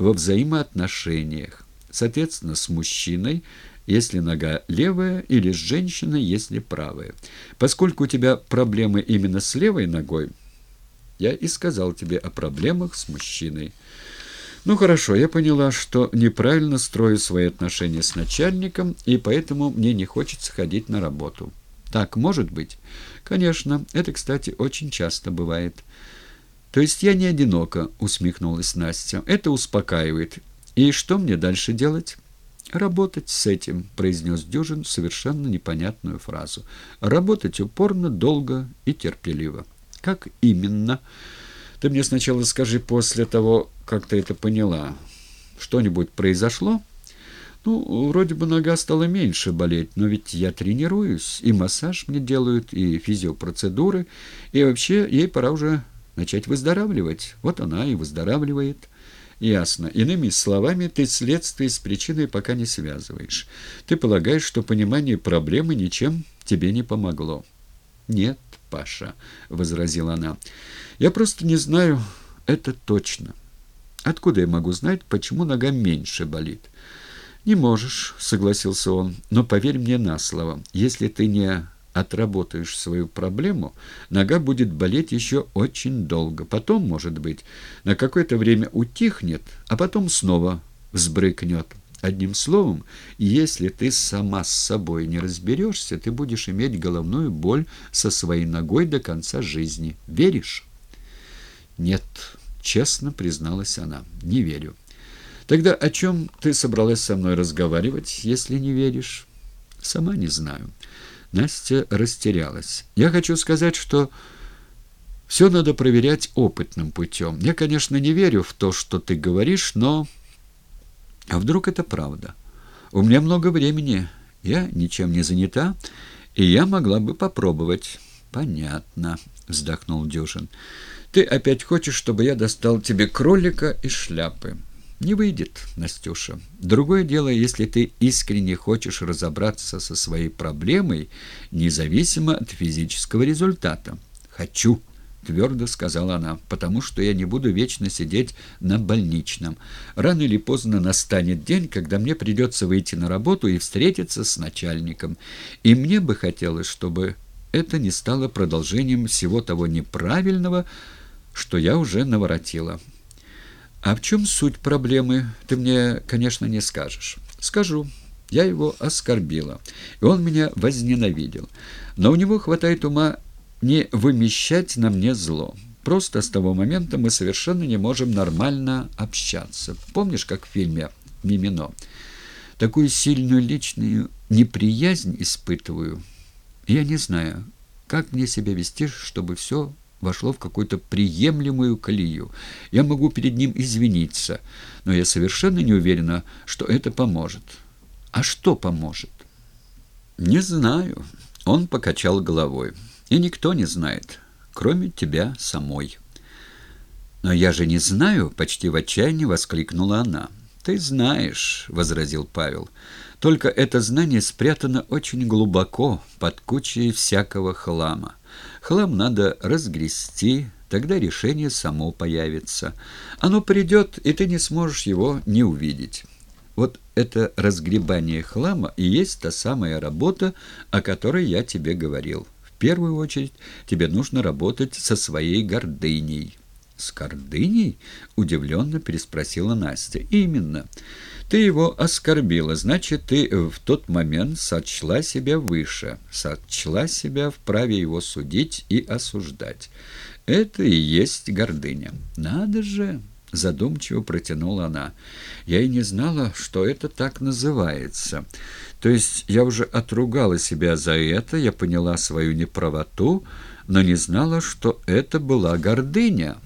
во взаимоотношениях, соответственно, с мужчиной, если нога левая, или с женщиной, если правая. Поскольку у тебя проблемы именно с левой ногой, я и сказал тебе о проблемах с мужчиной. Ну хорошо, я поняла, что неправильно строю свои отношения с начальником, и поэтому мне не хочется ходить на работу. Так может быть? Конечно, это, кстати, очень часто бывает. То есть я не одинока, усмехнулась Настя. Это успокаивает. И что мне дальше делать? «Работать с этим», — произнес Дюжин совершенно непонятную фразу. «Работать упорно, долго и терпеливо». «Как именно?» «Ты мне сначала скажи после того, как ты это поняла. Что-нибудь произошло?» Ну, вроде бы нога стала меньше болеть, но ведь я тренируюсь, и массаж мне делают, и физиопроцедуры, и вообще ей пора уже начать выздоравливать. Вот она и выздоравливает. Ясно. Иными словами, ты следствие с причиной пока не связываешь. Ты полагаешь, что понимание проблемы ничем тебе не помогло. Нет, Паша, — возразила она, — я просто не знаю это точно. Откуда я могу знать, почему нога меньше болит? «Не можешь», — согласился он, — «но поверь мне на слово, если ты не отработаешь свою проблему, нога будет болеть еще очень долго. Потом, может быть, на какое-то время утихнет, а потом снова взбрыкнет. Одним словом, если ты сама с собой не разберешься, ты будешь иметь головную боль со своей ногой до конца жизни. Веришь? Нет, честно призналась она, не верю. Тогда о чем ты собралась со мной разговаривать, если не веришь? Сама не знаю. Настя растерялась. Я хочу сказать, что все надо проверять опытным путем. Я, конечно, не верю в то, что ты говоришь, но... А вдруг это правда? У меня много времени, я ничем не занята, и я могла бы попробовать. Понятно, вздохнул Дюжин. Ты опять хочешь, чтобы я достал тебе кролика и шляпы? Не выйдет, Настюша. Другое дело, если ты искренне хочешь разобраться со своей проблемой, независимо от физического результата. «Хочу», — твердо сказала она, — «потому что я не буду вечно сидеть на больничном. Рано или поздно настанет день, когда мне придется выйти на работу и встретиться с начальником. И мне бы хотелось, чтобы это не стало продолжением всего того неправильного, что я уже наворотила». «А в чем суть проблемы, ты мне, конечно, не скажешь». «Скажу. Я его оскорбила, и он меня возненавидел. Но у него хватает ума не вымещать на мне зло. Просто с того момента мы совершенно не можем нормально общаться. Помнишь, как в фильме «Мимино»? Такую сильную личную неприязнь испытываю. Я не знаю, как мне себя вести, чтобы все вошло в какую-то приемлемую колею. Я могу перед ним извиниться, но я совершенно не уверена, что это поможет. А что поможет? Не знаю. Он покачал головой. И никто не знает, кроме тебя самой. Но я же не знаю, почти в отчаянии воскликнула она. Ты знаешь, возразил Павел. Только это знание спрятано очень глубоко под кучей всякого хлама. Хлам надо разгрести, тогда решение само появится. Оно придет, и ты не сможешь его не увидеть. Вот это разгребание хлама и есть та самая работа, о которой я тебе говорил. В первую очередь тебе нужно работать со своей гордыней. «С гордыней?» — удивленно переспросила Настя. «Именно. Ты его оскорбила, значит, ты в тот момент сочла себя выше, сочла себя вправе его судить и осуждать. Это и есть гордыня. Надо же!» — задумчиво протянула она. «Я и не знала, что это так называется. То есть я уже отругала себя за это, я поняла свою неправоту, но не знала, что это была гордыня».